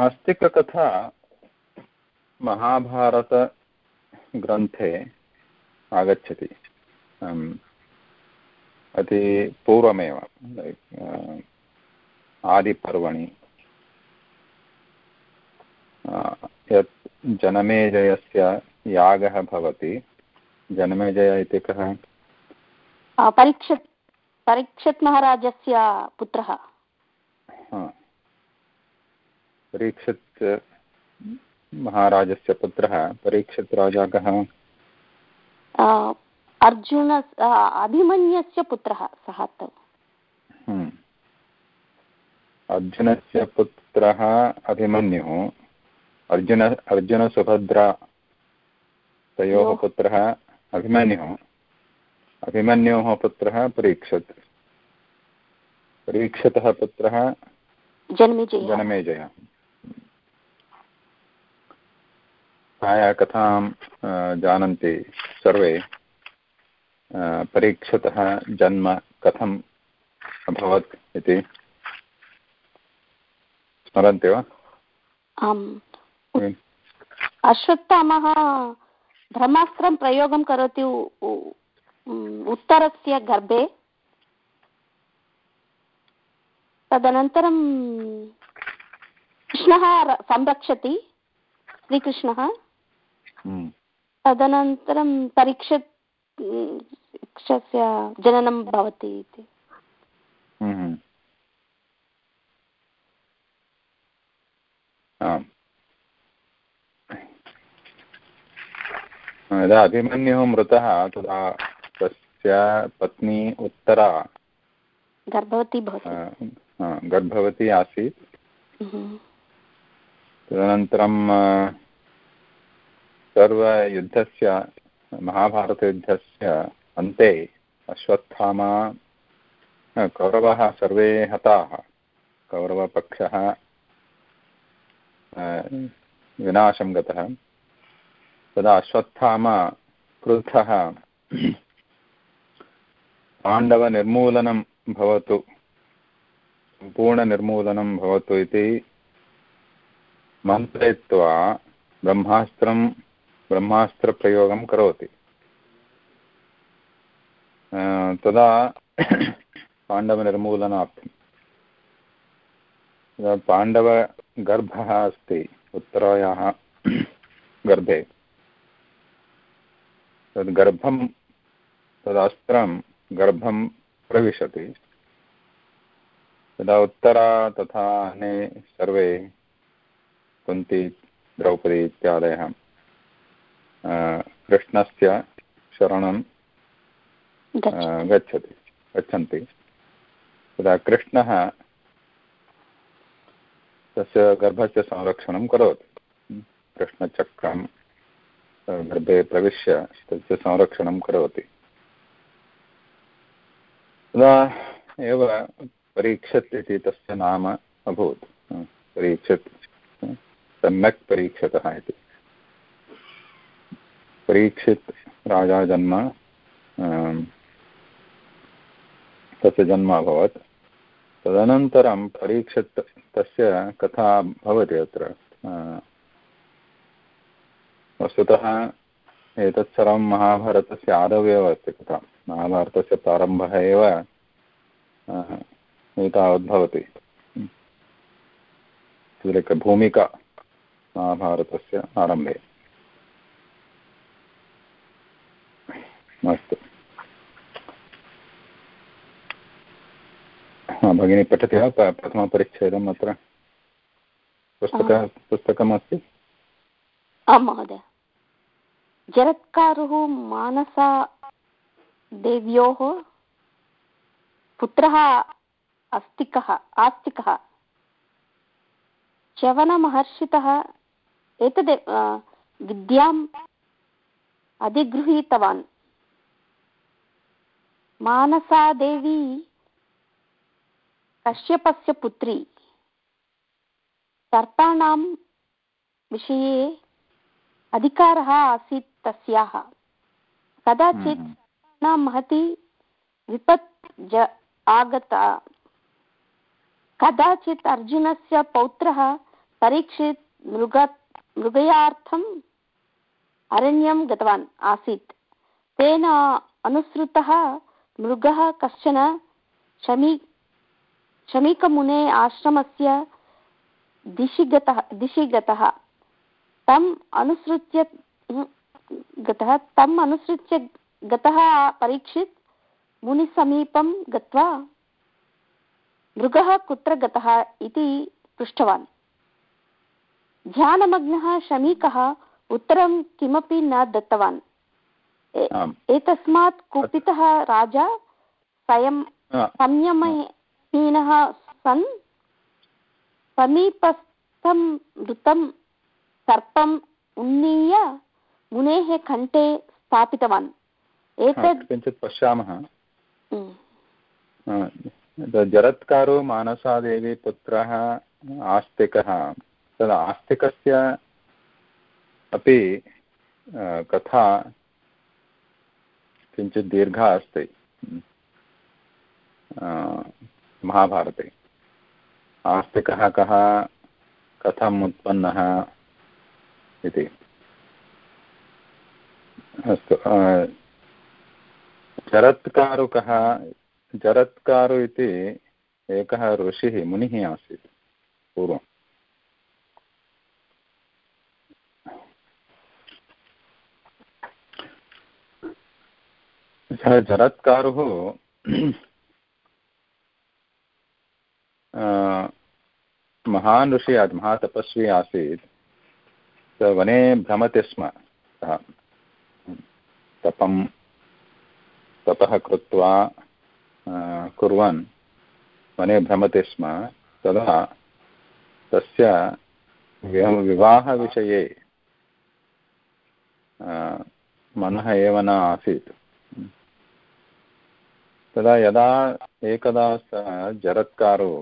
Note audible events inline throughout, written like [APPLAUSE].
आस्तिककथा महाभारतग्रन्थे आगच्छति। अति पूर्वमेव आदिपर्वणि। यत् जनमेजयस्य यागः भवति। जनमेजय इति कः? परीक्षित् परीक्षित् महाराजस्य पुत्रः। परीक्षित् महाराजस्य पुत्रः परीक्षित् राजा कः अर्जुन अभिमन्यस्य पुत्रः सः तु। हम्म। अर्जुनस्य पुत्रः अभिमन्युः अर्जुन अर्जुनसुभद्रा तयोः पुत्रः अभिमन्युः अभिमन्योः पुत्रः परीक्षत्। परीक्षतः पुत्रः जनमेजयः प्रायः कथां जानन्ति सर्वे परीक्षतः जन्म कथम् अभवत् इति। स्मरन्ति वा? आम्। अश्वत्थामः ब्रह्मास्त्रं प्रयोगं करोति उत्तरस्य गर्भे। तदनन्तरं कृष्णः संरक्षति श्रीकृष्णः। हम्म। तदनन्तरं परीक्ष जननं भवति इति। हम्म। यदा अभिमन्युः मृतः तदा तस्य पत्नी उत्तरा गर्भवती गर्भवती आसीत्। हम्म। तदनन्तरं सर्वयुद्धस्य, महाभारतयुद्धस्य अन्ते अश्वत्थामा कौरवः सर्वे हताः। कौरवपक्षः विनाशं गतः। तदा अश्वत्थामा क्रुद्धः, पाण्डवनिर्मूलनं भवतु, सम्पूर्णनिर्मूलनं भवतु इति मन्त्रयित्वा ब्रह्मास्त्रं ब्रह्मास्त्रप्रयोगं करोति। तदा पाण्डवनिर्मूलनार्थं। पाण्डवगर्भः अस्ति, उत्तरायाः गर्भे, तद् गर्भं, तदस्त्रं गर्भं प्रविशति। तदा उत्तरा तथा अन्ये सर्वे, कुन्ती, द्रौपदी इत्यादयः कृष्णस्य शरणं गच्छति। गच्छन्ति। तदा कृष्णः तस्य गर्भस्य संरक्षणं करोति। कृष्णचक्रं गर्भे प्रविश्य तस्य संरक्षणं करोति। तदा एव परीक्षत् इति तस्य नाम अभूत्। परीक्षत् सम्यक् परीक्षतः इति। परीक्षित् राजा जन्म तस्य जन्म अभवत्। तदनन्तरं परीक्षित्, तस्य कथा भवति अत्र। वस्तुतः एतत् सर्वं महाभारतस्य आदौ एव अस्ति कथा। महाभारतस्य प्रारम्भः एव एतावद् भूमिका महाभारतस्य आरम्भे। अस्तु भगिनी पठति वा प्रथमपरिच्छेदम् अत्र। पुस्तकं पुस्तकमस्ति? आं महोदय। जरत्कारुः मानसा देव्योः पुत्रः अस्तिकः आस्तिकः। च्यवनमहर्षितः एतद् विद्याम् अधिगृहीतवान्। मानसादेवी कश्यपस्य पुत्री। सर्पाणां विषये अधिकारः आसीत् तस्याः। कदाचित् हम्म। न महती विपत् ज आगता। कदाचित् अर्जुनस्य पौत्रः परीक्षित् मृग मृगयार्थम् अरण्यं गतवान् आसीत्। तेन अनुसृतः मृगः कश्चन शमी, शमीकमुने आश्रमस्य दिशि गतः दिशि गतः तम् अनुसृत्य गतः, तम् अनुसृत्य गतः परीक्षित् मुनिसमीपं गत्वा मृगः कुत्र गतः इति पृष्टवान्। ध्यानमग्नः शमीकः उत्तरं किमपि न दत्तवान्। एतस्मात् कुपितः राजा स्वयं संयमहीनः सन् समीपस्थं मृतं सर्पम् उन्नीय मुनेः कण्ठे स्थापितवान्। एतत् किञ्चित् पश्यामः। जरत्कारो मानसादेवी पुत्रः आस्तिकः। तद् आस्तिकस्य अपि कथा किञ्चित् दीर्घा अस्ति महाभारते। आस्तिकः कः, कथम् उत्पन्नः इति। अस्तु जरत्कारु कः, जरत्कारु इति एकः ऋषिः, मुनिः आसीत् पूर्वम्। सः जरत्कारुः [CLEARS THROAT] महान् ऋषि महातपस्वी आसीत्। स वने भ्रमति स्म, सः। तपं, तपः कृत्वा कुर्वन् वने भ्रमति स्म, तदा तस्य विवाहविषये मनः एव न आसीत्। तदा यदा एकदा सः जरत्कारो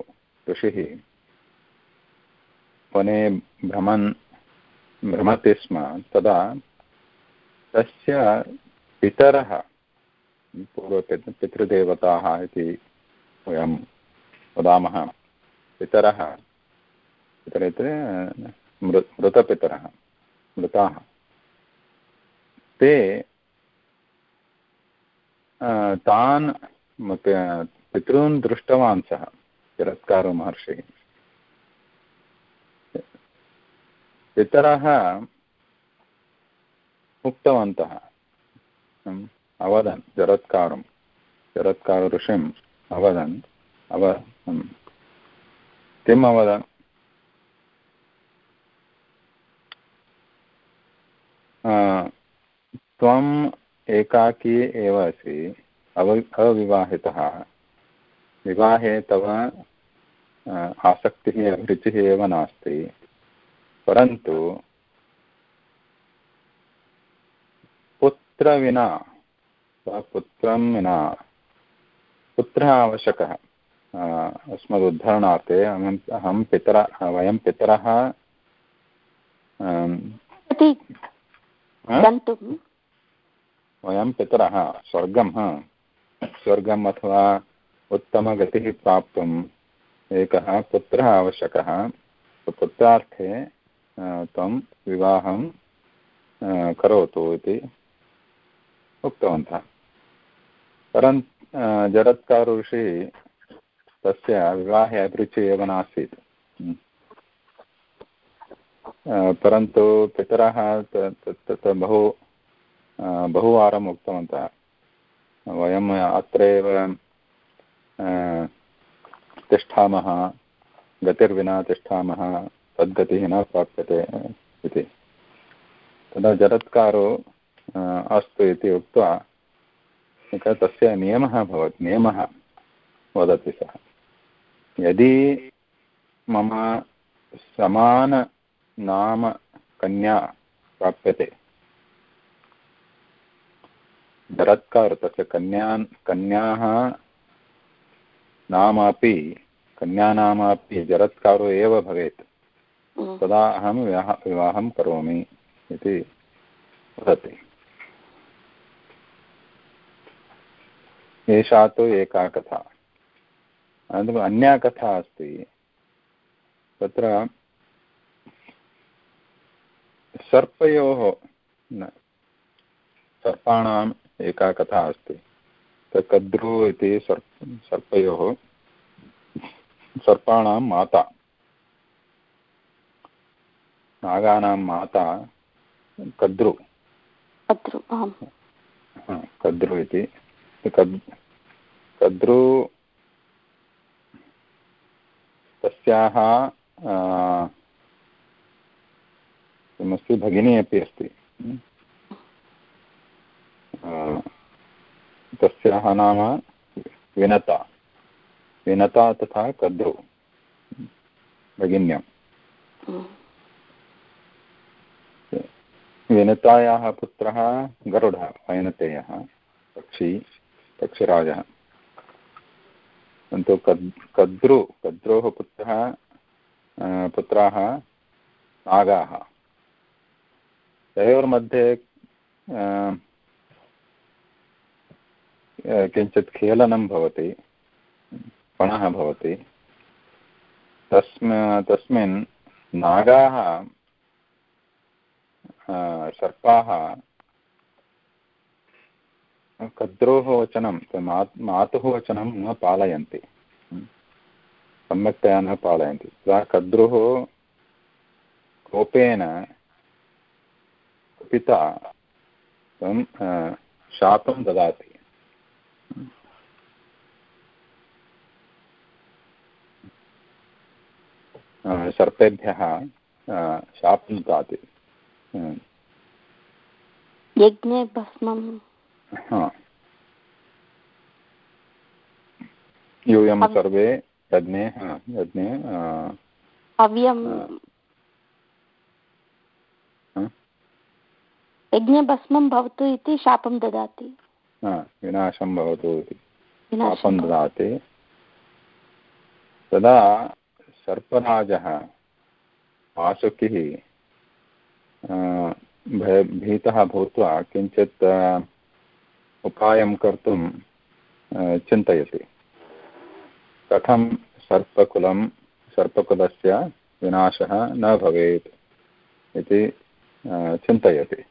ऋषिः वने भ्रमन् भ्रमति स्म, तदा तस्य पितरः पूर्वपित् पितृदेवताः इति वयं वदामः, पितरः पितर मृ, मृतपितरः, मृताः। ते तान् पितॄन् दृष्टवान् सः, तिरस्कारो महर्षिः। पितरः उक्तवन्तः अवदन् जरत्कारं जरत्कार ऋषिम् अवदन् अव किम् अवदन्? त्वम् एकाकी एव असि। अव अविवाहितः। विवाहे तव आसक्तिः अभिरुचिः एव नास्ति। परन्तु पुत्रविना पुत्रं विना पुत्रः आवश्यकः। अस्मदुद्धरणार्थे अहम् अहं पितर वयं पितरः वयं पितरः स्वर्गं स्वर्गम् अथवा उत्तमगतिः प्राप्तुम् एकः पुत्रः आवश्यकः। पुत्रार्थे त्वं विवाहं करोतु इति उक्तवन्तः। परन् जरत्कार ऋषि तस्य विवाहे अभिरुचिः एव नासीत्। परन्तु पितरः बहु बहुवारम् उक्तवन्तः। वयम् अत्रैव तिष्ठामः, गतिर्विना तिष्ठामः, तद्गतिः न प्राप्यते इति। तदा जरत्कारो अस्तु इति उक्त्वा, एकः तस्य नियमः भवति, नियमः वदति सः। यदि मम समाननाम कन्या प्राप्यते जरत्कार तस्य कन्यान् कन्याः नामापि कन्यानामापि जरत्कारो एव भवेत्। तदा अहं विवाह विवाहं करोमि इति वदति। एषा तु एका कथा। अनन्तरम् अन्या कथा अस्ति। तत्र सर्पयोः सर्पाणाम् एका कथा अस्ति। कद्रु इति सर्प सर्पयोः सर्पाणां माता। नागानां माता कद्रु। कद्रु कद्रु इति। कद्रु तस्याः किमस्ति भगिनी अपि अस्ति। तस्याः नाम विनता। विनता तथा कद्रु भगिन्यम्। विनतायाः पुत्रः गरुडः, वैनतेयः, पक्षी, पक्षिराजः। किन्तु कद्, कद्रु, कद्रोः पुत्रः पुत्राः नागाः। तयोर्मध्ये किञ्चित् खेलनं भवति, पणः भवति। तस्म, तस्मिन् नागाः सर्पाः, कद्रोः वचनं, मातुः वचनं न पालयन्ति। सम्यक्तया न पालयन्ति। तदा कद्रुः कोपेन पिता शापं ददाति। सर्पेभ्यः शापं ददाति यज्ञे भस्मं यूयं सर्वे यज्ञे यज्ञे हव्यं यज्ञे भस्मं भवतु इति शापं ददाति। विनाशं भवतु इति। शापं ददाति। तदा सर्पराजः वासुकिः भीतः भूत्वा किञ्चित् उपायं कर्तुं चिन्तयति। कथं सर्पकुलं, सर्पकुलस्य विनाशः न भवेत् इति चिन्तयति।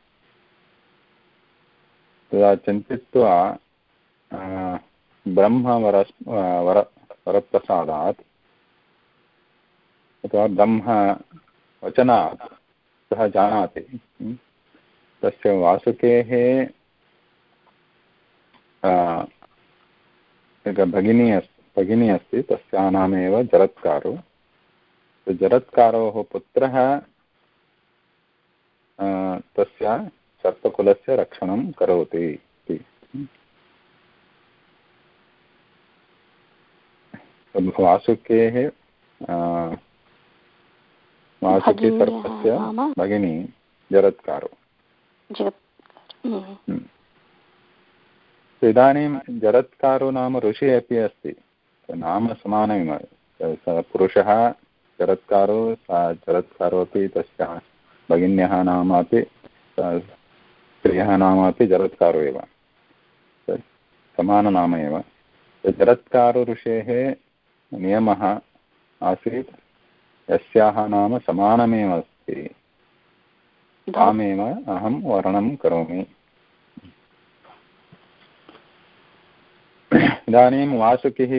तदा चिन्तयित्वा ब्रह्मवर वर, वरप्रसादात् अथवा ब्रह्मवचनात् सः जानाति। तस्य वासुकेः एका भगिनी अस्ति भगिनी अस्ति, तस्याः नामेव जरत्कारो। जरत्कारोः पुत्रः तस्य सर्पकुलस्य रक्षणं करोति इति। वासुकेः वासुकी सर्पस्य भगिनी जरत्कारो। हम्म। इदानीं जरत्कारो नाम ऋषिः अपि अस्ति। नाम समानमेव। सः पुरुषः जरत्कारो सा जरत्कारो अपि तस्याः भगिन्यः नाम अपि स्त्रियः नाम अपि जरत्कारो एव। समाननाम एव। जरत्कारो ऋषेः नियमः आसीत्। यस्याः नाम समानमेव अस्ति। तामेव अहं वर्णनं करोमि। इदानीं वासुकिः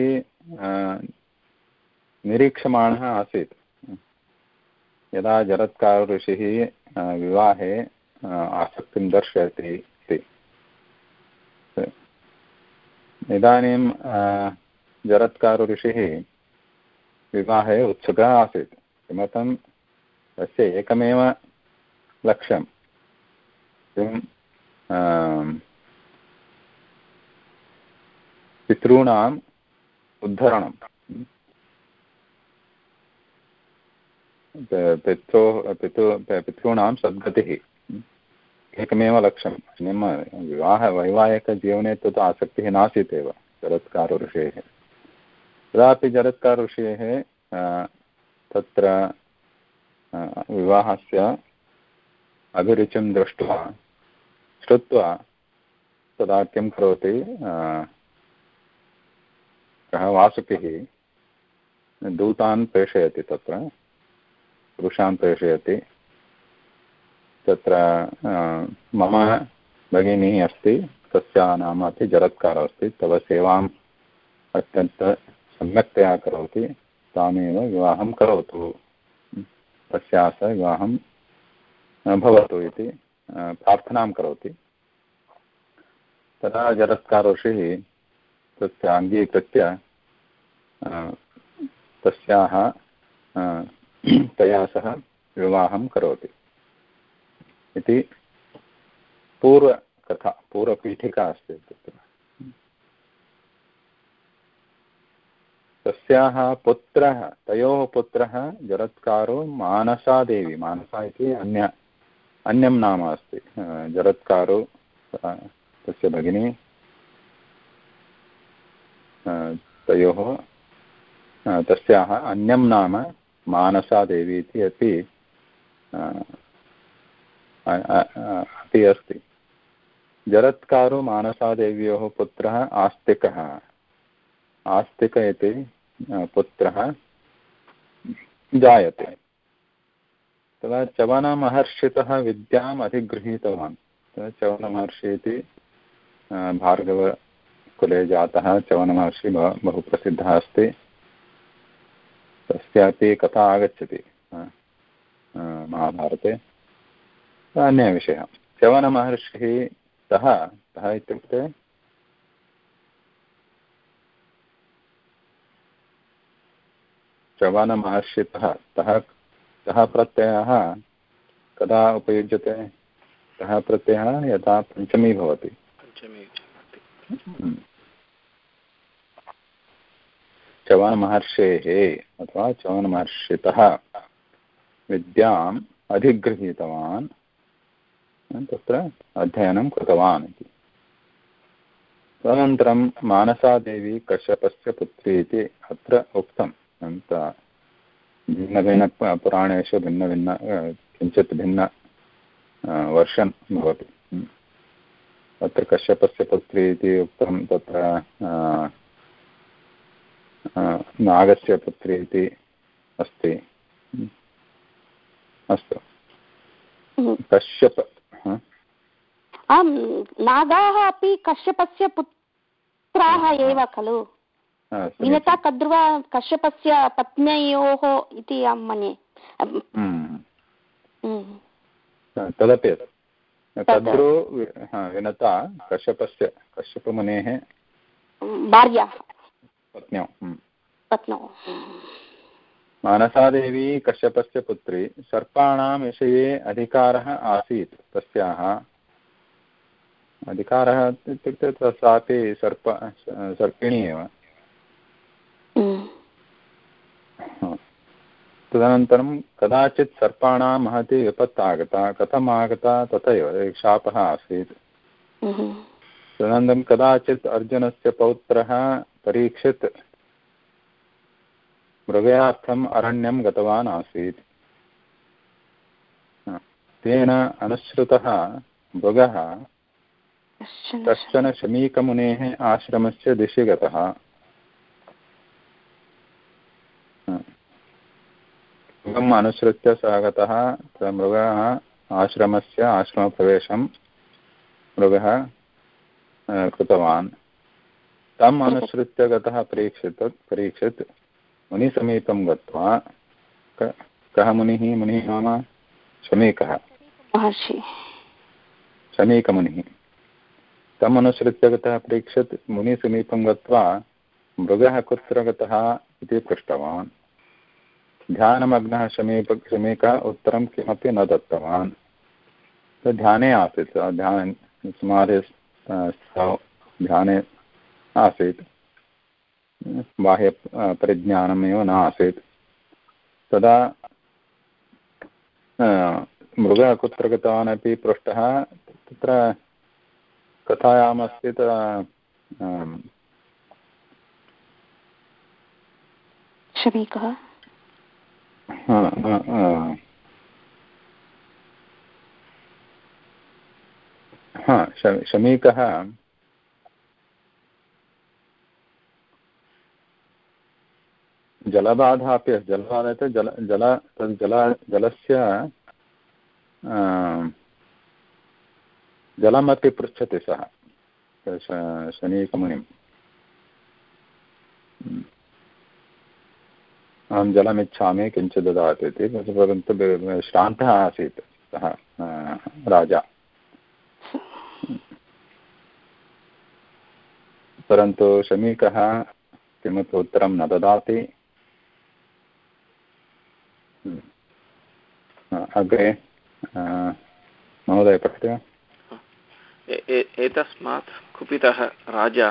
निरीक्षमाणः आसीत्। यदा जरत्कार ऋषिः विवाहे आसक्तिं दर्शयति इति। इदानीं जरत्कार ऋषिः विवाहे उत्सुकः आसीत्। किमर्थं तस्य एकमेव लक्ष्यं? किं पितॄणाम् उद्धरणं? पित्रोः, पितृ पितॄणां सद्गतिः। एकमेव लक्ष्यं। निम, विवाह, वैवाहिकजीवने तु आसक्तिः नासीत् एव जरत्कारऋषेः। तदापि जरत्कारऋषेः तत्र विवाहस्य अभिरुचिं दृष्ट्वा, श्रुत्वा तदा किं करोति कः वासुकिः दूतान् प्रेषयति तत्र, पुरुषान् प्रेषयति, तत्र मम भगिनी अस्ति, तस्याः नाम अपि जरत्कारः अस्ति, तव सेवाम् अत्यन्त सम्यक्तया करोति। तामेव विवाहं करोतु। तस्याः सह विवाहं भवतु इति प्रार्थनां करोति। तदा जरत्कार ऋषिः तस्य अङ्गीकृत्य तस्याः तया सह विवाहं करोति। इति पूर्वकथा, पूर्वपीठिका अस्ति तत्र तस्याः पुत्रः, तयोः पुत्रः जरत्कारो मानसादेवी मानसा इति अन्य, अन्यं नाम अस्ति जरत्कारो तस्य भगिनी तयोः तस्याः अन्यं नाम मानसादेवी इति अपि अपि अस्ति। जरत्कारो मानसादेव्योः पुत्रः आस्तिकः। आस्तिक इति पुत्रः जायते। तदा चवनमहर्षितः विद्याम् अधिगृहीतवान्। चवनमहर्षि इति भार्गवकुले जातः चवनमहर्षि बहु प्रसिद्धः अस्ति। तस्यापि कथा आगच्छति महाभारते। अन्यविषयः। चवनमहर्षिः सः सः इत्युक्ते चवनमहर्षितः सः सः प्रत्ययः कदा उपयुज्यते? सः प्रत्ययः यदा पञ्चमी भवति। हम्म। चवनमहर्षेः अथवा चवनमहर्षितः विद्याम् अधिगृहीतवान् तत्र अध्ययनं कृतवान् इति। तदनन्तरं मानसादेवी कश्यपस्य पुत्री इति अत्र उक्तम् अनन्त भिन्नभिन्नपुराणेषु भिन्नभिन्न किञ्चित् भिन्न वर्षन् भवति अत्र कश्यपस्य पुत्री इति उक्तं तत्र नागस्य पुत्री इति अस्ति अस्तु कश्यप आं नागाः अपि कश्यपस्य पुत्राः एव खलु विनता कद्रुवा कश्यपस्य पत्न्ययोः इति अहं मन्ये। हम्म। हम्म। तदपि कद्रु विनता कश्यपस्य कश्यपमुनेः भार्या। पत्न्यौ हम्म। पत्नौ मानसादेवी कश्यपस्य पुत्री सर्पाणां विषये अधिकारः आसीत् तस्याः। अधिकारः इत्युक्ते सापि सर्प सर्पिणी एव। तदनन्तरं कदाचित् सर्पाणां महती विपत् आगता कथम् आगता तथैव शापः आसीत्। तदनन्तरं कदाचित् अर्जुनस्य पौत्रः परीक्षित् मृगयार्थम् अरण्यं गतवान् आसीत्। तेन अनुसृतः मृगः कश्चन शमीकमुनेः आश्रमस्य दिशि गतः। मृगम् अनुसृत्य सः गतः मृगः आश्रमस्य आश्रमप्रवेशं मृगः कृतवान्। तम् अनुसृत्य गतः परीक्षित् परीक्षित् मुनिसमीपं गत्वा कः मुनिः मुनिः नाम? शमीकः। शमीकमुनिः। तम् अनुसृत्य गतः परीक्षित् मुनिसमीपं गत्वा मृगः कुत्र गतः इति पृष्टवान्। ध्यानमग्नः शमीप शमीकः उत्तरं किमपि न दत्तवान्। ध्याने आसीत्। ध्यान समाधि ध्याने आसीत्। बाह्य परिज्ञानमेव न आसीत्। तदा मृगः कुत्र गतवान् अपि पृष्टः, तत्र कथायामस्ति शमीकः? शमीकः जलबाधा अपि जलबाधा इत्युक्ते जल जल तद् जल जलस्य जलमपि पृच्छति सः शनीकमुनिम् अहं जलमिच्छामि किञ्चित् ददातु इति परन्तु श्रान्तः आसीत् सः राजा। परन्तु शमीकः किमपि उत्तरं न ददाति। अग्रे महोदय पठति एतस्मात् कुपितः राजा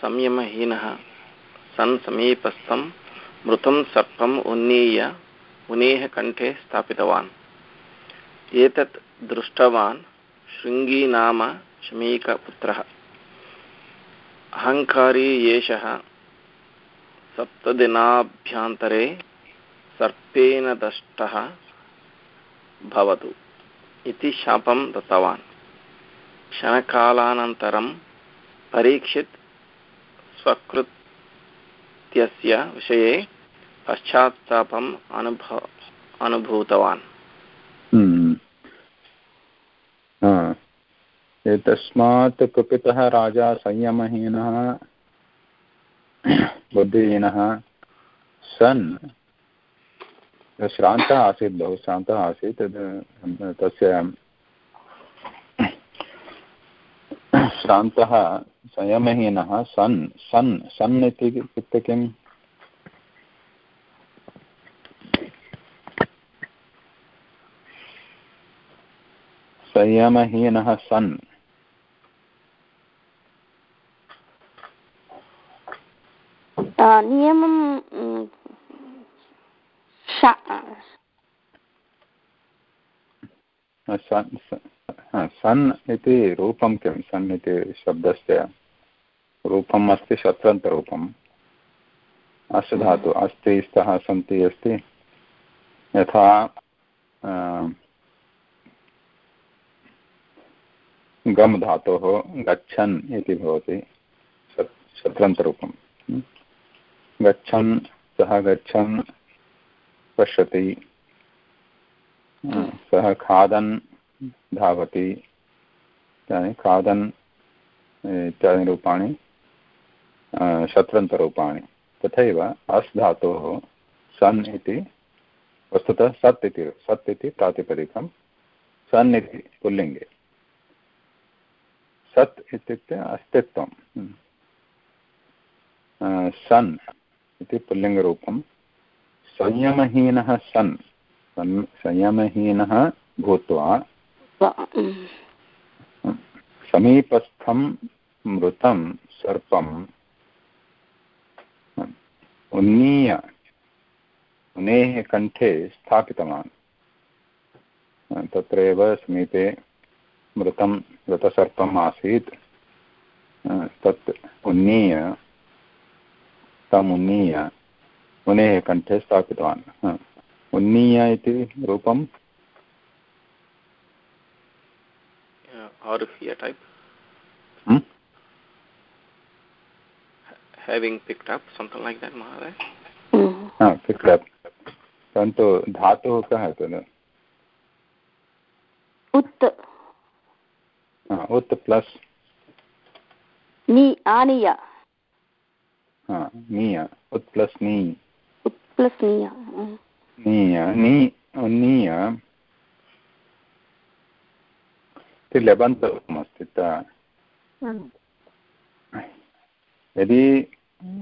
संयमहीनः, सन् समीपस्थं मृतं सर्पम् उन्नीय मुनेः कण्ठे स्थापितवान्। एतत् दृष्टवान् शृङ्गी नाम शमीकपुत्रः अहङ्कारी एषः सप्तदिनाभ्यन्तरे सर्पेण दष्टः भवतु इति शापं दत्तवान्। क्षणकालानन्तरं परीक्षित् स्वकृत्यस्य विषये पश्चात्तापम् अनुभव, अनुभूतवान् हम्म। एतस्मात् कुपितः राजा संयमहीनः, बुद्धिहीनः, सन् श्रान्तः आसीत् बहु, श्रान्तः आसीत् तस्य श्रान्तः संयमहीनः सन् सन् सन् इति इत्युक्ते किम्? संयमहीनः सन्। नियमं सन् इति रूपं किं? सन् इति शब्दस्य रूपम् अस्ति शत्रन्तरूपम्। अस्य धातु अस्ति स्तः सन्ति अस्ति। यथा गम् धातोः गच्छन् इति भवति शत्रन्तरूपं गच्छन् सः गच्छन् पश्यति। सः खादन् धावति इत्यादि, खादन् इत्यादि रूपाणि शत्रन्तरूपाणि। तथैव अस् धातोः सन् इति वस्तुतः सत् इति सत् इति प्रातिपदिकं, सन् इति पुल्लिङ्गे। सत् इत्युक्ते अस्तित्वं सन् इति पुल्लिङ्गरूपं, संयमहीनः सन्, संयमहीनः भूत्वा समीपस्थं मृतं सर्पम् उन्नीय मुनेः कण्ठे स्थापितवान्। तत्रैव समीपे मृतं मृतसर्पम् आसीत्। तत् उन्नीय तम् उन्नीय मुनेः कण्ठे स्थापितवान्। उन्नीय इति रूपं Arufia type? Hmm? Having picked up, something like that, Maharaj? हाँ picked up. परन्तु धातुः कः तद् उत् उत् प्लस् नि आनीय नीय उत् प्लस् नी उत् प्लस् नीय नीय नी नीय इति लबन्तरूपमस्ति यदि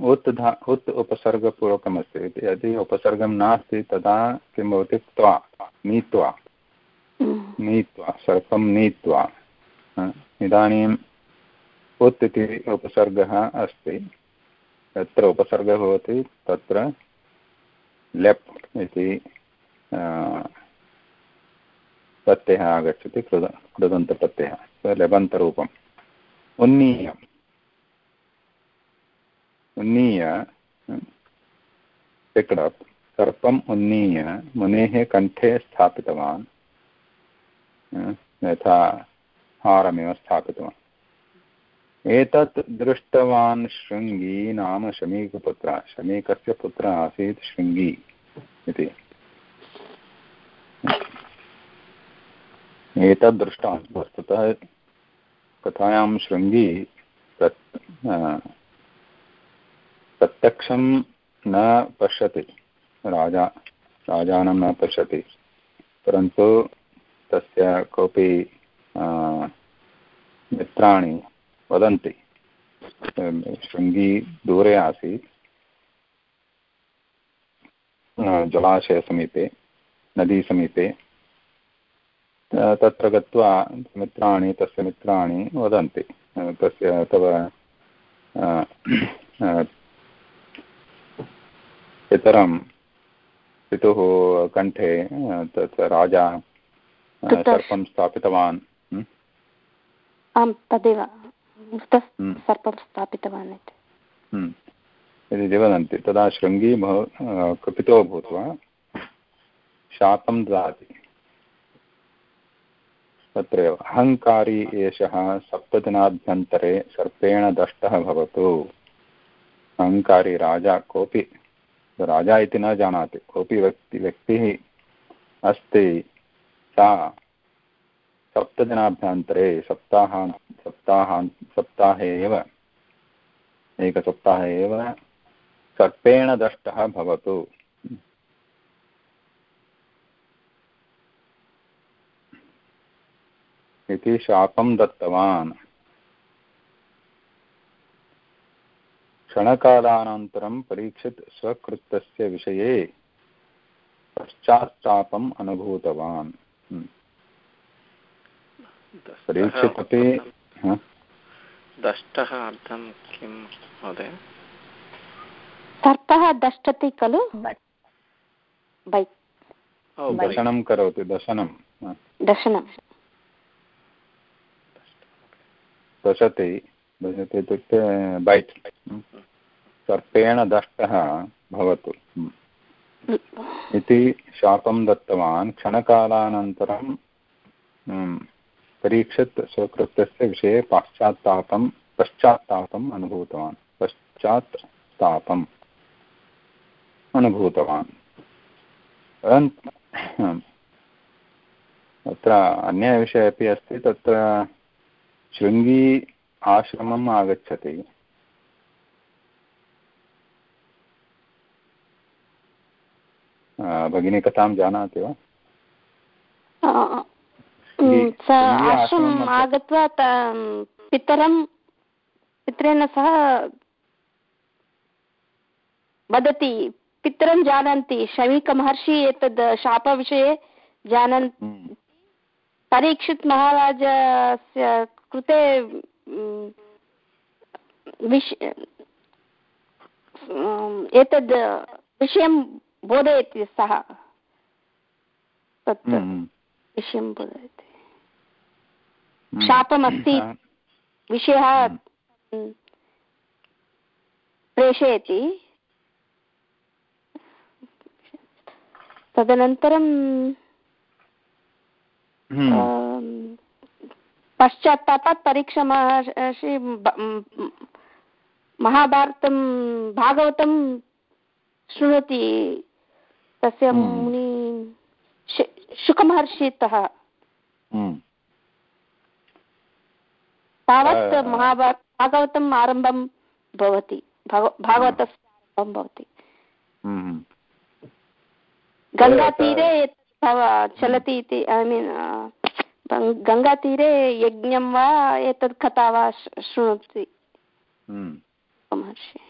उत् धा उत् उपसर्गपूर्वकमस्ति यदि उपसर्गं नास्ति तदा किं भवति? त्वा नीत्वा। नीत्वा सर्पं नीत्वा। इदानीम् उत् इति उपसर्गः अस्ति। यत्र उपसर्गः भवति तत्र लेप् इति प्रत्ययः आगच्छति कृद कृदन्तप्रत्ययः लेबन्तरूपम् उन्नीय। उन्नीय पिकडप् सर्पम् उन्नीय, मुनेः कण्ठे स्थापितवान् यथा हारमिव स्थापितवान्। एतत् दृष्टवान् शृङ्गी नाम शमीकपुत्रः, शमीकस्य पुत्रः आसीत् शृङ्गी इति। एतद् दृष्टवान् वस्तुतः कथायां शृङ्गी प्रत् प्रत्यक्षं न पश्यति। राजा, राजानं न पश्यति। परन्तु तस्य कोऽपि मित्राणि वदन्ति। शृङ्गी दूरे आसीत्। जलाशयसमीपे, नदीसमीपे। तत्र गत्वा मित्राणि तस्य मित्राणि वदन्ति। तस्य तव पितरं पितुः कण्ठे तत् राजा सर्पं स्थापितवान्। आं तदेव। सर्पं स्थापितवान् इति। वदन्ति। तदा शृङ्गी बहु कुपितो भूत्वा शापं ददाति। तत्रैव। अहङ्कारी एषः सप्तदिनाभ्यन्तरे सर्पेण दष्टः भवतु। अहङ्कारी राजा कोऽपि, राजा इति न जानाति, कोऽपि व्यक्ति, व्यक्तिः अस्ति, सा सप्तदिनाभ्यन्तरे सप्ताहान् सप्ताहान्, सप्ताहे एव, एकसप्ताहे एव सर्पेण दष्टः भवतु। इति शापं दत्तवान्। क्षणकालानन्तरं परीक्षित् स्वकृतस्य विषये पश्चात्तापम् अनुभूतवान्। परीक्षित् अपि दष्टः अर्थं किं महोदय? सर्पः दष्टति खलु? दशनं करोति दशनं दशनं दशति दशति इत्युक्ते बैट्। सर्पेण दष्टः भवतु। इति शापं दत्तवान्। क्षणकालानन्तरं परीक्षित् स्वकृत्यस्य विषये पाश्चात्तापं पश्चात्तापम् अनुभूतवान्। पश्चात् तापम् अनुभूतवान् तत्र अन्यविषयः अपि अस्ति तत्र शृङ्गी आश्रमम् आगच्छति भगिनी कथां जानाति वा आश्रमम् आगत्वा पितरं पितरेण सह वदति पितरं जानन्ति शमीकमहर्षि एतद् शापविषये जानन् हम्म। परीक्षित् महाराजस्य कृते विष एतद् विषयं बोधयति सः। तत् हम्म। विषयं बोधयति। शापमस्ति। विषयः प्रेषयति। तदनन्तरं हम्म। पश्चात्तापात् परीक्षमहर्षि महाभारतं भागवतं शृणोति तस्य हम्म। मुनि शुकमहर्षितः। हम्म। तावत् महाभारत भागवतम् आरम्भं भवति। भागवतस्य आरम्भं भवति। गङ्गातीरे चलति इति ऐ मीन् गङ्गातीरे यज्ञं वा एतत् कथा वा शृणोति। हम्म। महर्षि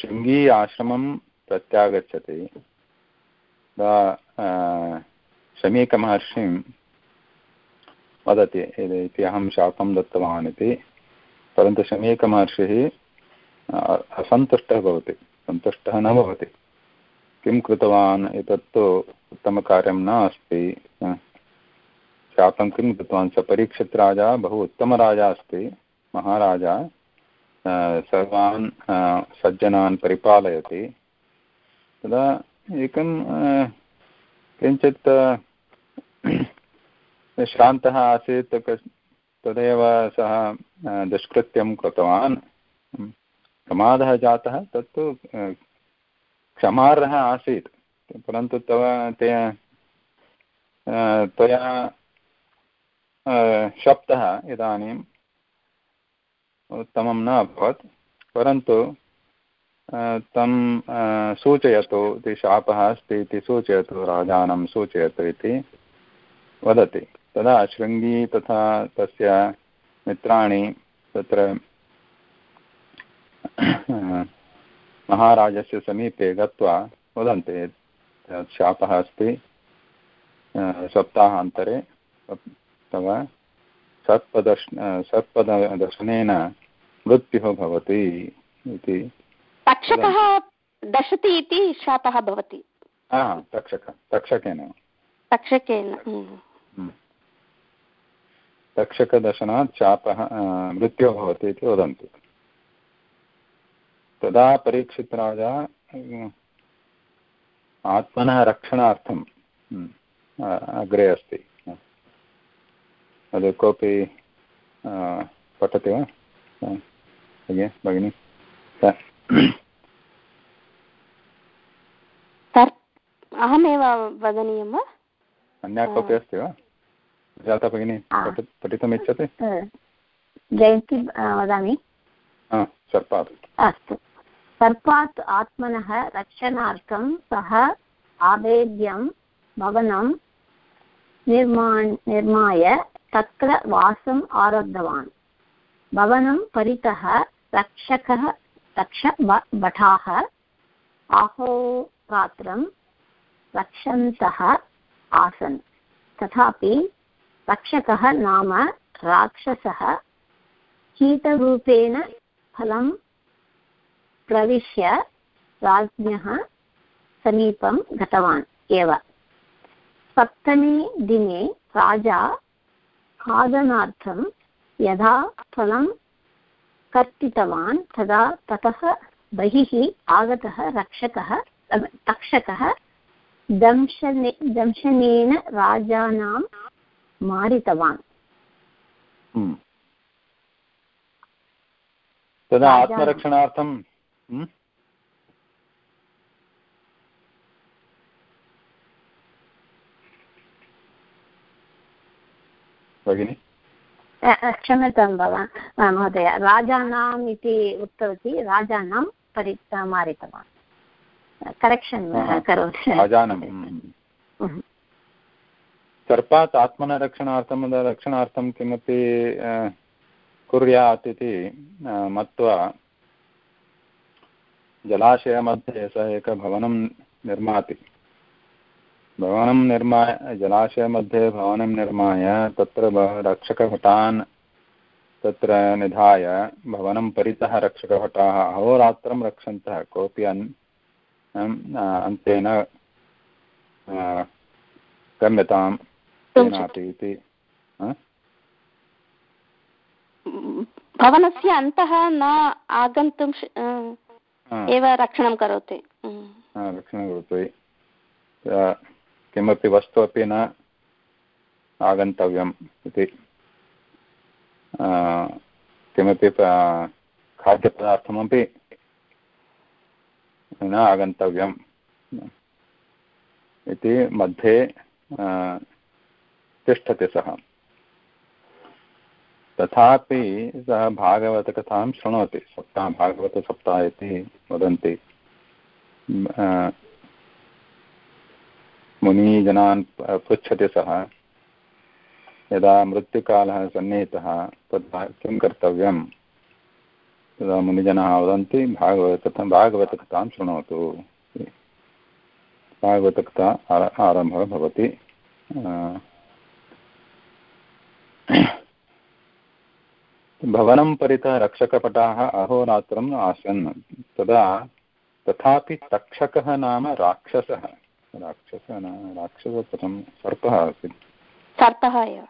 शृङ्गी आश्रमं प्रत्यागच्छति। शमीकमहर्षिं वदति इति अहं शापं दत्तवान् इति। परन्तु शमीकमहर्षिः असन्तुष्टः भवति। सन्तुष्टः न भवति। किं कृतवान्? एतत्तु उत्तमकार्यं न अस्ति शापं किं कृतवान्? स परीक्षित् राजा बहु उत्तमराजा अस्ति, महाराजा। सर्वान् सज्जनान् परिपालयति। तदा एकं किञ्चित् [CLEARS THROAT] श्रान्तः आसीत् तदेव सः दुष्कृत्यं कृतवान्। प्रमादः जातः, तत्तु क्षमार्हः आसीत्। परन्तु तव, ते त्वया शब्दः इदानीम् उत्तमं न अभवत्। परन्तु तं सूचयतु इति शापः अस्ति इति सूचयतु, राजानं सूचयतु इति वदति। तदा शृङ्गी तथा तस्य मित्राणि तत्र महाराजस्य समीपे गत्वा वदन्ति शापः अस्ति सप्ताहान्तरे तव सर्पदर्श सर्पदर्शनेन मृत्युः भवति इति तक्षकः दशति इति शापः भवति तक्षक तक्षकेन तक्षकेन हम्म। हम्म। तक्षकदर्शनात् शापः मृत्युः भवति इति वदन्ति तदा परीक्षितराजा आत्मनः रक्षणार्थं हम्म, अग्रे अस्ति। तद् कोऽपि पठति वा? भगिनि। अहमेव वदनीयं वा? अन्या कोऽपि अस्ति वा? जाता भगिनी पठितुमिच्छति? जयन्ती वदामि। सर्पात्। अस्तु। सर्पात् आत्मनः रक्षणार्थं सः आवेद्यं भवनं निर्माण, निर्माय तत्र वासम् आरब्धवान्। भवनं परितः रक्षकः, रक्ष भटाः आहोरात्रं रक्षन्तः आसन्। तथापि रक्षकः नाम राक्षसः, कीटरूपेण फलं प्रविश्य राज्ञः समीपं गतवान् एव सप्तमे दिने राजा खादनार्थं यदा फलं कर्तितवान् तदा ततः बहिः आगतः रक्षकः तक्षकः दंशने दंशनेन राजानां मारितवान् हम्म। तदा आत्मरक्षणार्थं? भगिनि? क्षम्यतां भवान् महोदय राजानाम् इति उक्तवती राजानां परि मारितवान्। करेक्षन् करोति। सर्पात् आत्मनरक्षणार्थं रक्षणार्थं किमपि कुर्यात् इति मत्वा जलाशयमध्ये सः एकभवनं निर्माति। भवनं निर्माय जलाशयमध्ये भवनं निर्माय, तत्र रक्षकभटान् तत्र निधाय, भवनं परितः रक्षकभटाः, अहोरात्रं रक्षन्तः, कोऽपि अन् अन्तेन गम्यतां केनापि इति। भवनस्य अन्तः न आगन्तुं एव रक्षणं करोति। रक्षणं करोति। किमपि वस्तु अपि न आगन्तव्यम् इति। किमपि खाद्यपदार्थमपि न आगन्तव्यम् इति मध्ये तिष्ठति सः। तथापि सः भागवतकथां शृणोति, सप्ताह भागवतसप्ताह इति वदन्ति मुनिजनान् पृच्छति सः, यदा मृत्युकालः सन्निहितः, तदा किं कर्तव्यं? तदा मुनिजनाः वदन्ति, भागवतकथां भागवतकथां शृणोतु। भागवतकथा आरम्भः भवति। भवनं परितः रक्षकपटाः अहोरात्रम् आसन्। तदा तथापि तक्षकः नाम राक्षसः। राक्षसः न राक्षसः कथं सर्पः आसीत्। सर्पः एव।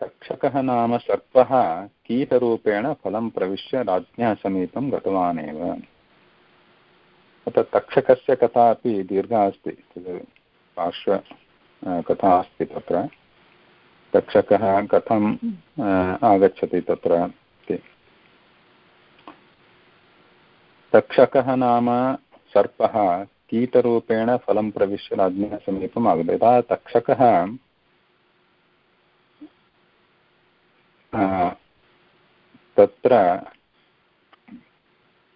तक्षकः नाम सर्पः कीटरूपेण फलं प्रविश्य राज्ञः समीपं गतवान् एव। अत्र तक्षकस्य कथा अपि दीर्घा अस्ति। तद् पार्श्व कथा अस्ति तत्र। रक्षकः कथम् हम्म। आगच्छति तत्र रक्षकः नाम सर्पः कीटरूपेण फलं प्रविश्य राज्ञः समीपम् आगतः। यदा तक्षकः तत्र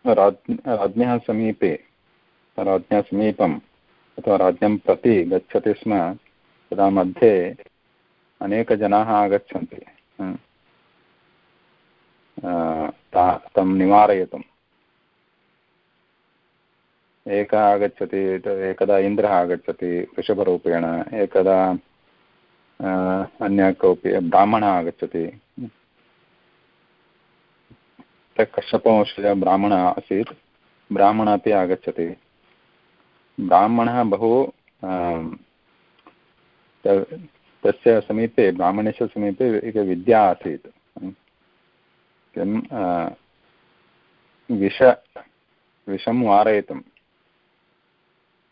राज्ञः समीपे राज्ञः समीपम् अथवा राज्ञं प्रति गच्छति स्म तदा मध्ये अनेकजनाः आगच्छन्ति। तं निवारयितुम् एकः आगच्छति, एकदा इन्द्रः आगच्छति वृषभरूपेण, एकदा अन्य कोऽपि, ब्राह्मणः आगच्छति। कश्यपवंशज ब्राह्मणः आसीत्। ब्राह्मणः अपि आगच्छति। ब्राह्मणः बहु तस्य समीपे, ब्राह्मणस्य समीपे एका विद्या आसीत्। किं विष, विषं वारयितुं।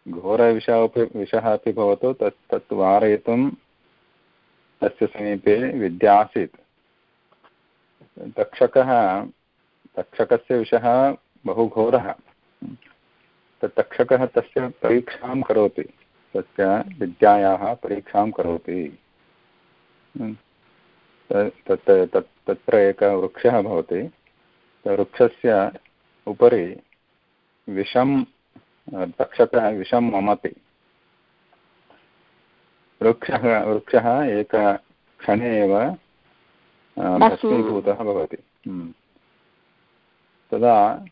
घोरविषः अपि, विषः अपि भवतु, तत् तत् वारयितुं तस्य समीपे विद्या आसीत्। तक्षकः, तक्षकस्य विषः बहु घोरः। तत् तक्षकः तस्य परीक्षां करोति, तस्य विद्यायाः परीक्षां करोति। तत् तत् तत्र एकः वृक्षः भवति। वृक्षस्य उपरि विषं तक्षकः विषं ममति। वृक्षः वृक्षः एकक्षणे एव भस्मीभूतः भवति। हम्म। तदा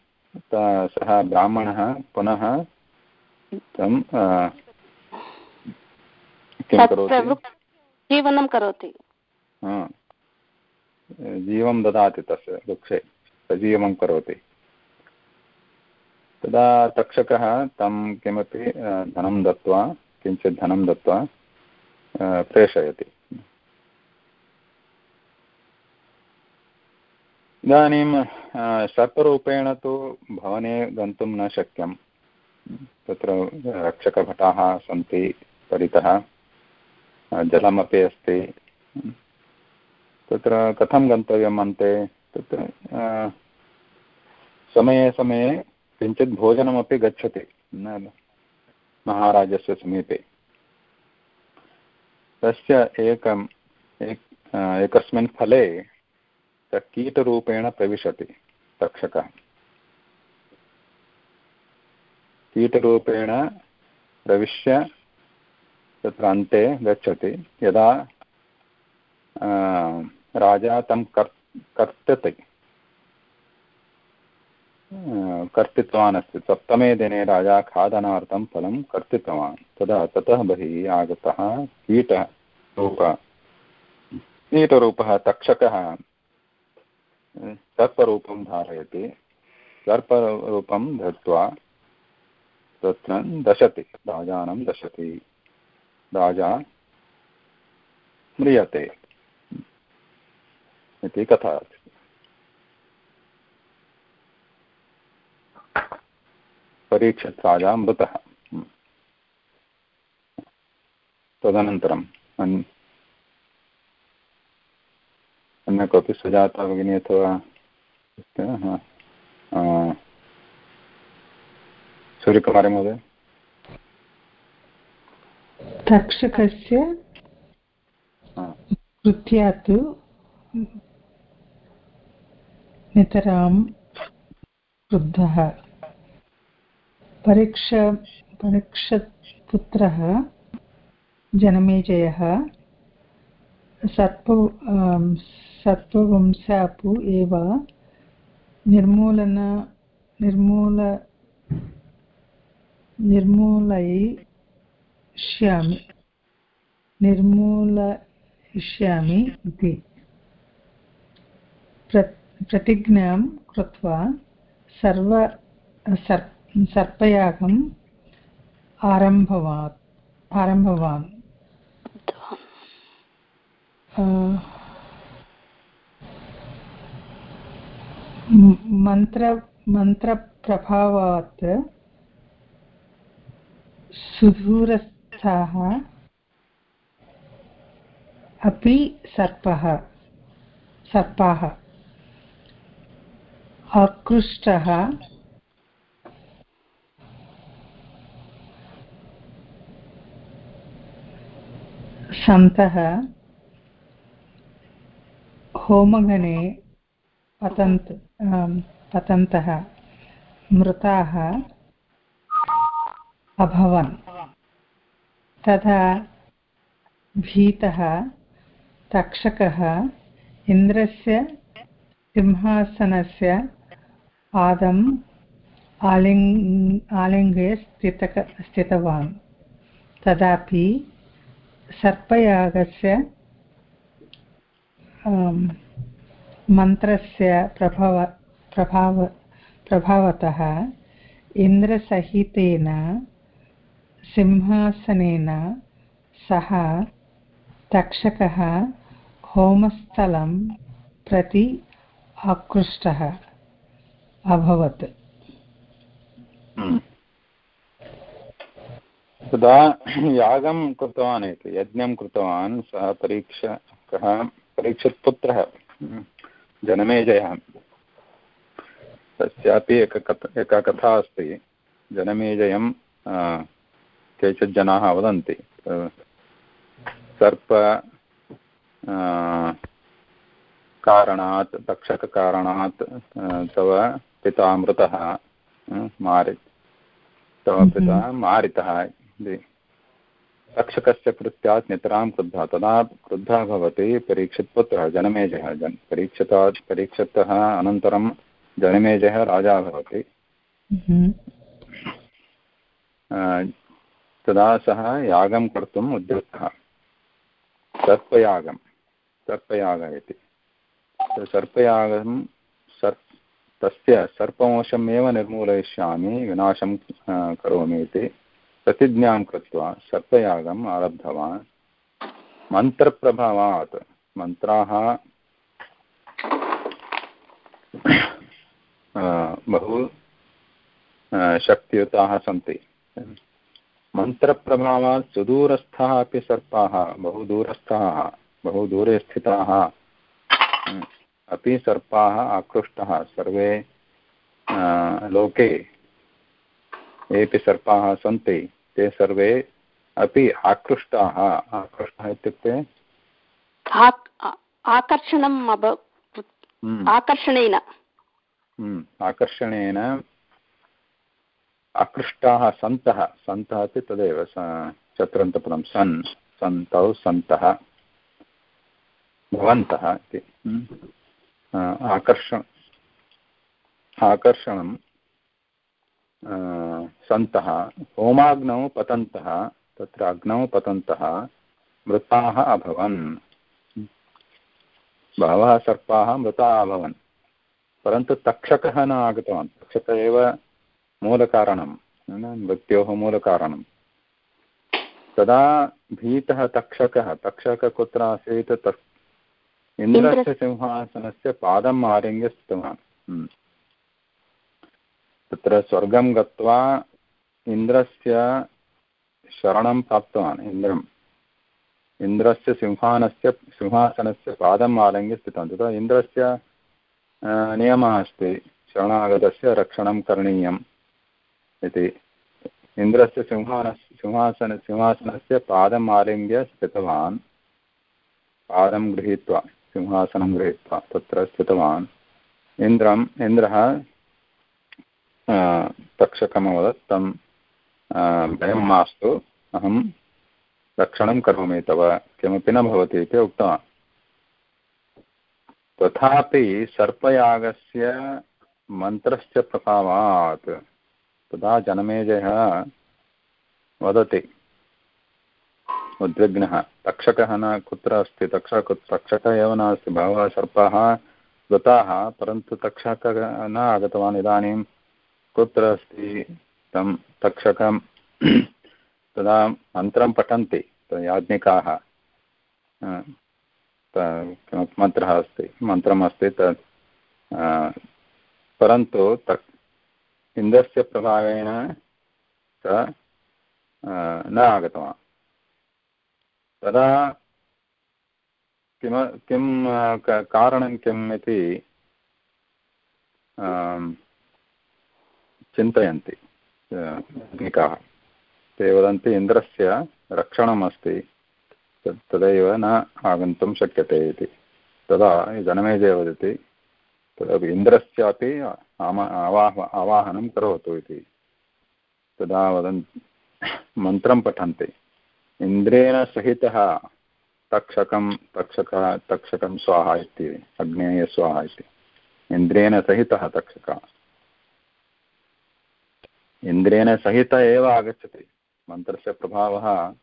सः ब्राह्मणः पुनः तं किं करोति? जीवनं करोति। जीवं ददाति तस्य वृक्षे सजीवं करोति। तदा तक्षकः तं किमपि धनं दत्त्वा किञ्चित् धनं दत्त्वा प्रेषयति। इदानीं सर्परूपेण तु भवने गन्तुं न शक्यं तत्र रक्षकभटाः सन्ति, परितः। जलमपि अस्ति। तत्र कथं गन्तव्यम् अन्ते? तत्र समये समये किञ्चित् भोजनमपि गच्छति महाराजस्य समीपे। तस्य एकम्, एक एकस्मिन् फले कीटरूपेण प्रविशति तक्षकः कीटरूपेण प्रविश्य तत्र अन्ते गच्छति। यदा राजा तं कर् कर्तते। कर्तितवान् अस्ति। सप्तमे दिने राजा खादनार्थं फलं कर्तितवान् तदा ततः बहिः आगतः कीटरूप कीटरूपः तक्षकः सर्परूपं धारयति। सर्परूपं धृत्वा तत्र दशति। राजानं दशति। राजा म्रियते। इति कथा अस्ति। परीक्षित् राजा मृतः। तदनन्तरम् अन्य कोऽपि सुजाता भगिनी अथवा सूर्यकुमारी महोदय? तक्षकस्य कृत्या तु नितरां क्रुद्धः। परीक्ष परीक्षपुत्रः जनमेजयः। सर्प सर्पवंशापु एव निर्मूलन निर्मूल निर्मूलयिष्यामि निर्मूलयिष्यामि इति। प्र प्रतिज्ञां कृत्वा सर्व सर् सर्पयागम् आरम्भवात् आरम्भवान्। मन्त्र मन्त्रप्रभावात् सुदूरस्थाः अपि सर्पः सर्पाः। आकृष्टः सन्तः होमगणे पतन्त् आम्, पतन्तः मृताः अभवन्। तथा भीतः तक्षकः इन्द्रस्य सिंहासनस्य पादम् आलिङ् आलिङ्गे स्थितक स्थितवान्। तदापि सर्पयागस्य आम्, मन्त्रस्य प्रभाव प्रभाव प्रभावतः इन्द्रसहितेन सिंहासनेन सह तक्षकः होमस्थलं प्रति आकृष्टः अभवत्। तदा यागं कृतवान् इति, यज्ञं कृतवान्, सः परीक्षकः, परीक्षित्पुत्रः जनमेजयः तस्यापि एक कथ, एका कथा अस्ति जनमेजयं केचित् जनाः वदन्ति सर्प कारणात् तक्षककारणात् तव पिता मृतः मारि तव पिता मारितः इति। तक्षकस्य कृत्यात् नितरां क्रुद्धः। तदा क्रुद्धः भवति परीक्षित्पुत्रः जनमेजयः जन् परीक्षितात् परीक्षितः अनन्तरं जनमेजयः राजा भवति। तदा सः यागं कर्तुम् उद्युक्तः। सर्पयागं। सर्पयागः इति। सर्पयागं सर्, तस्य सर्पवंशमेव निर्मूलयिष्यामि, विनाशं करोमि इति। प्रतिज्ञां कृत्वा सर्पयागम् आरब्धवान्। मन्त्रप्रभावात्। मन्त्राः बहु शक्तियुताः सन्ति। मन्त्रप्रभावात् सुदूरस्थाः अपि सर्पाः बहु दूरस्थाः बहु दूरे स्थिताः अपि सर्पाः आकृष्टाः सर्वे लोके येऽपि सर्पाः सन्ति ते सर्वे अपि आकृष्टाः। आकृष्टाः इत्युक्ते? आकर्षणम् अभ आकर्षणेन। आकर्षणेन आकृष्टाः सन्तः। सन्तः इति तदेव चतुरन्तपदं सन्। सन्तौ सन्तः। भवन्तः इति। आकर्ष आकर्षणं सन्तः। होमाग्नौ पतन्तः। तत्र अग्नौ पतन्तः। मृताः अभवन्। बहवः सर्पाः मृताः अभवन्। परन्तु तक्षकः न आगतवान्। तक्षकः एव मूलकारणं मृत्योः मूलकारणं तदा भीतः तक्षकः तक्षकः कुत्र आसीत्? तत् इन्द्रस्य सिंहासनस्य पादम् आलिङ्ग्य स्थितवान्। तत्र स्वर्गं गत्वा इन्द्रस्य शरणं प्राप्तवान् इन्द्रम्। इन्द्रस्य सिंहानस्य सिंहासनस्य पादम् आलिङ्ग्य स्थितवान्। तदा इन्द्रस्य नियमः अस्ति शरणागतस्य रक्षणं करणीयम्। इति इन्द्रस्य सिंहानस्य सिंहासन, सिंहासनस्य पादम् आलिङ्ग्य स्थितवान्। पादं गृहीत्वा, सिंहासनं गृहीत्वा, तत्र स्थितवान्। इन्द्रम्, इन्द्रः तक्षकमवदत्, तं भयं मास्तु, अहं रक्षणं करोमि तव, किमपि न भवति इति उक्तवान्। तथापि सर्पयागस्य मन्त्रस्य प्रभावात् तदा जनमेजयः वदति। उद्विग्नः। तक्षकः न कुत्र अस्ति? तक्षक तक्षकः एव नास्ति। बहवः सर्पाः गताः परन्तु तक्षकः न आगतवान् इदानीं। कुत्र अस्ति? तं तक्षकं [CLEARS THROAT] तदा मन्त्रं पठन्ति याज्ञिकाः। मन्त्रः अस्ति। मन्त्रम् अस्ति तत् परन्तु तक् इन्द्रस्य प्रभावेण स न आगतवान्। तदा किम, किं कारणं किम् इति चिन्तयन्ति अधिकाः ते वदन्ति, इन्द्रस्य रक्षणमस्ति तदैव न आगन्तुं शक्यते इति। तदा जनमेजय वदति तदपि इन्द्रस्यापि आवाह, आवाहनं करोतु इति। तदा वदन्, मन्त्रं पठन्ति। इन्द्रेण सहितः तक्षकं, तक्षकः, तक्षकं स्वाहा इति, अग्नेय स्वाहा इति। इन्द्रेण सहितः तक्षकः। इन्द्रेण सहित एव आगच्छति। मन्त्रस्य प्रभावः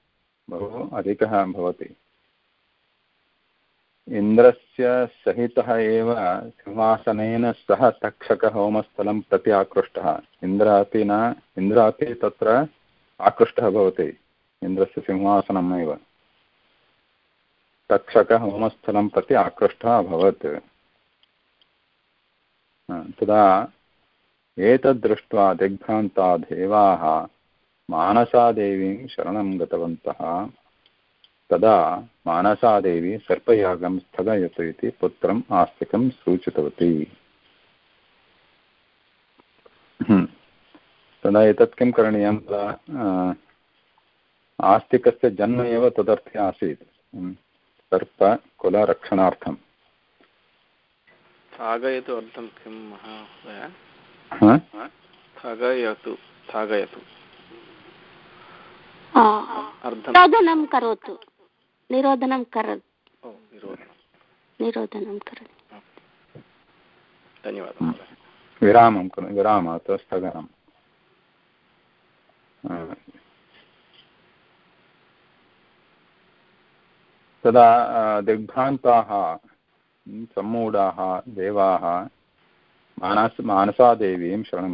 बहु अधिकः भवति। इन्द्रस्य सहितः एव सिंहासनेन सह तक्षकः प्रति आकृष्टः। इन्द्र अपि न इन्द्र अपि तत्र आकृष्टः भवति, इन्द्रस्य सिंहासनम् एव। तक्षकः प्रति आकृष्टः अभवत्। तदा एतद् दृष्ट्वा दिग्भ्रान्ता देवाः मानसादेवीं शरणं गतवन्तः। तदा मानसादेवी सर्पयागं स्थगयतु इति पुत्रम् आस्तिकं सूचितवती। हम्म। तदा एतत् किं करणीयं तदा आस्तिकस्य जन्म एव तदर्थे आसीत्। हम्म। सर्पकुलरक्षणार्थं स्थागयतु अर्थं किं महोदय? स्थगयतु स्थगयतु करोतु। निरोधनं करोतु निरोधनं। करोतु धन्यवादः विरामं विराम अथवा स्थगनम् तदा दिग्भ्रान्ताः सम्मूढाः देवाः मानस मानसादेवीं शरणं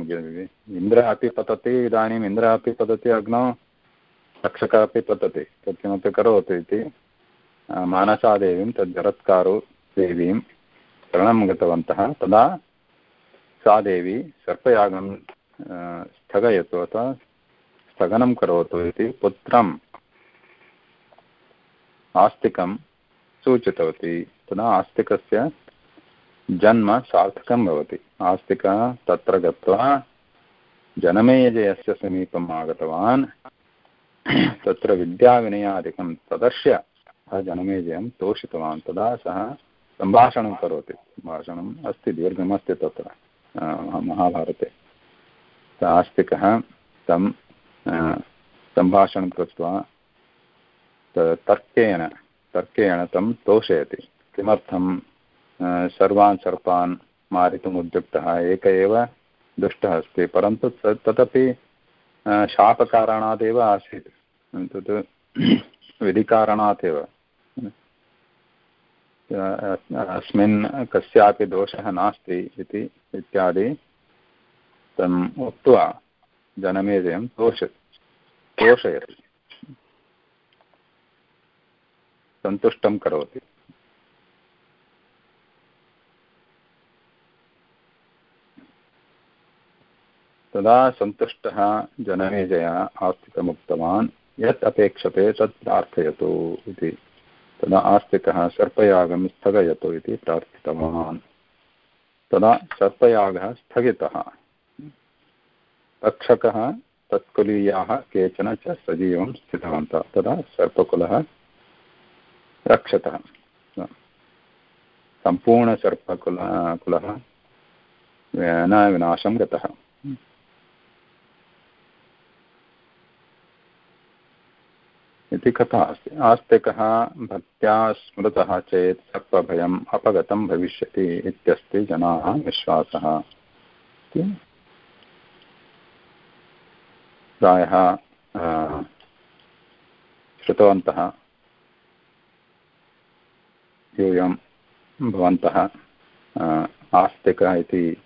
इन्द्रः अपि पतति इदानीम् इन्द्रः अपि पतति अग्नौ रक्षकः अपि पतति। तत् किमपि करोतु इति मानसादेवीं तद् जरत्कारो देवीं शरणं गतवन्तः तदा सा देवी सर्पयागं स्थगयतु अथवा स्थगनं करोतु इति पुत्रम् आस्तिकं सूचितवती तदा आस्तिकस्य जन्म सार्थकं भवति आस्तिकः तत्र गत्वा जनमेजयस्य समीपम् आगतवान् तत्र विद्याविनयादिकं प्रदर्श्य सः जनमेजयं तोषितवान्। तदा सः सम्भाषणं करोति। सम्भाषणम् अस्ति, दीर्घमस्ति तत्र महाभारते। आस्तिकः तं सम्भाषणं कृत्वा तर्केण तर्केण तं तोषयति। किमर्थं सर्वान् सर्पान् मारितुम् उद्युक्तः, एक एव दुष्टः अस्ति, परन्तु तदपि शापकारणादेव आसीत्। तत् विधिकारणात् एव। अस्मिन् कस्यापि दोषः नास्ति इति इत्यादि तम् उक्त्वा जनमेजयं तोष तोषयति सन्तुष्टं करोति। तदा सन्तुष्टः जनमेजयः आस्तिकमुक्तवान्, यत् अपेक्षते तत् प्रार्थयतु इति। तदा आस्तिकः सर्पयागं स्थगयतु इति प्रार्थितवान्। तदा सर्पयागः स्थगितः। तक्षकः तत्कुलीयाः केचन च सजीवं स्थितवन्तः। तदा सर्पकुलः रक्षतः। सम्पूर्णसर्पकुलः कुलः, न, विनाशं गतः। इति कथा अस्ति आस्तिकः भक्त्या स्मृतः चेत् सर्पभयम् अपगतं भविष्यति इत्यस्ति जनाः विश्वासः। प्रायः श्रुतवन्तः। यूयं भवन्तः आस्तिकः इति,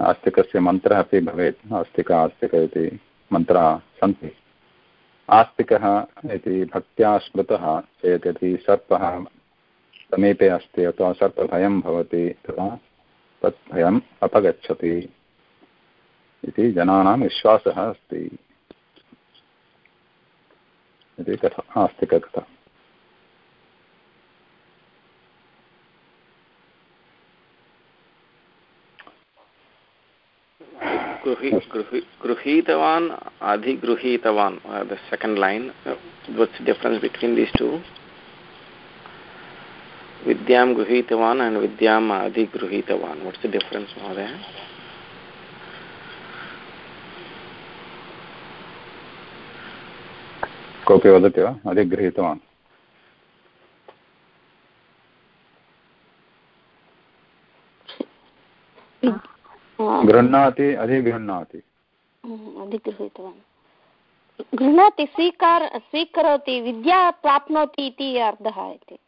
आस्तिकस्य मन्त्रः अपि भवेत्, आस्तिक आस्तिक इति मन्त्राः सन्ति। आस्तिकः इति भक्त्या स्मृतः चेत् यदि सर्पः समीपे अस्ति अथवा सर्पभयं भवति तदा तत् भयम् अपगच्छति इति जनानां विश्वासः अस्ति। इति कथा, आस्तिककथा। गृहीतवान्, अधिगृहीतवान् the second line what's the difference these two? विद्यां गृहीतवान् अण्ड् विद्याम् अधिगृहीतवान्. वाट्स् द डिफ्रेन्स् महोदय? कोऽपि वदति वा? अधिगृहीतवान्। गृह्णाति अधिगृह्णाति। अधिगृहीतवान्। गृह्णाति स्वीकार स्वीकरोति विद्या प्राप्नोति इति अर्थः इति।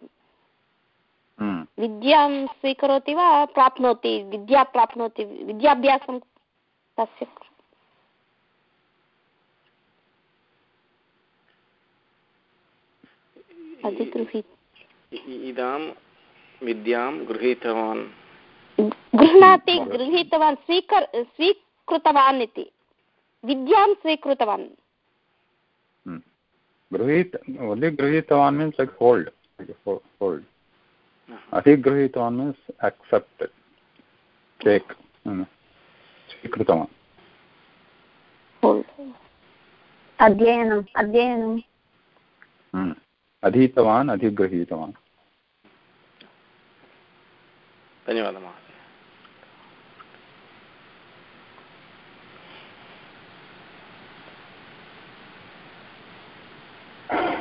हम्म। विद्यां स्वीकरोति वा प्राप्नोति विद्या प्राप्नोति विद्याभ्यासं तस्य। इदां विद्यां गृहीतवान्। गृह्णाति गृहीतवान् स्वीकर स्वीकृतवान् इति। विद्यां स्वीकृतवान्। गृहीत only गृहीतवान् like hold like hold अधिगृहीतवान् means accepted take स्वीकृतवान्। अध्ययनम् अध्ययनम्। अधीतवान् अधिगृहीतवान्। धन्यवादः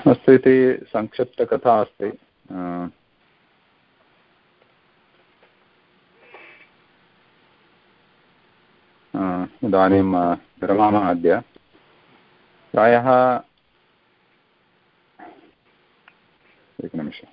अस्तु इति संक्षिप्तकथा अस्ति। इदानीं विरमामः अद्य। प्रायः एकनिमिषम्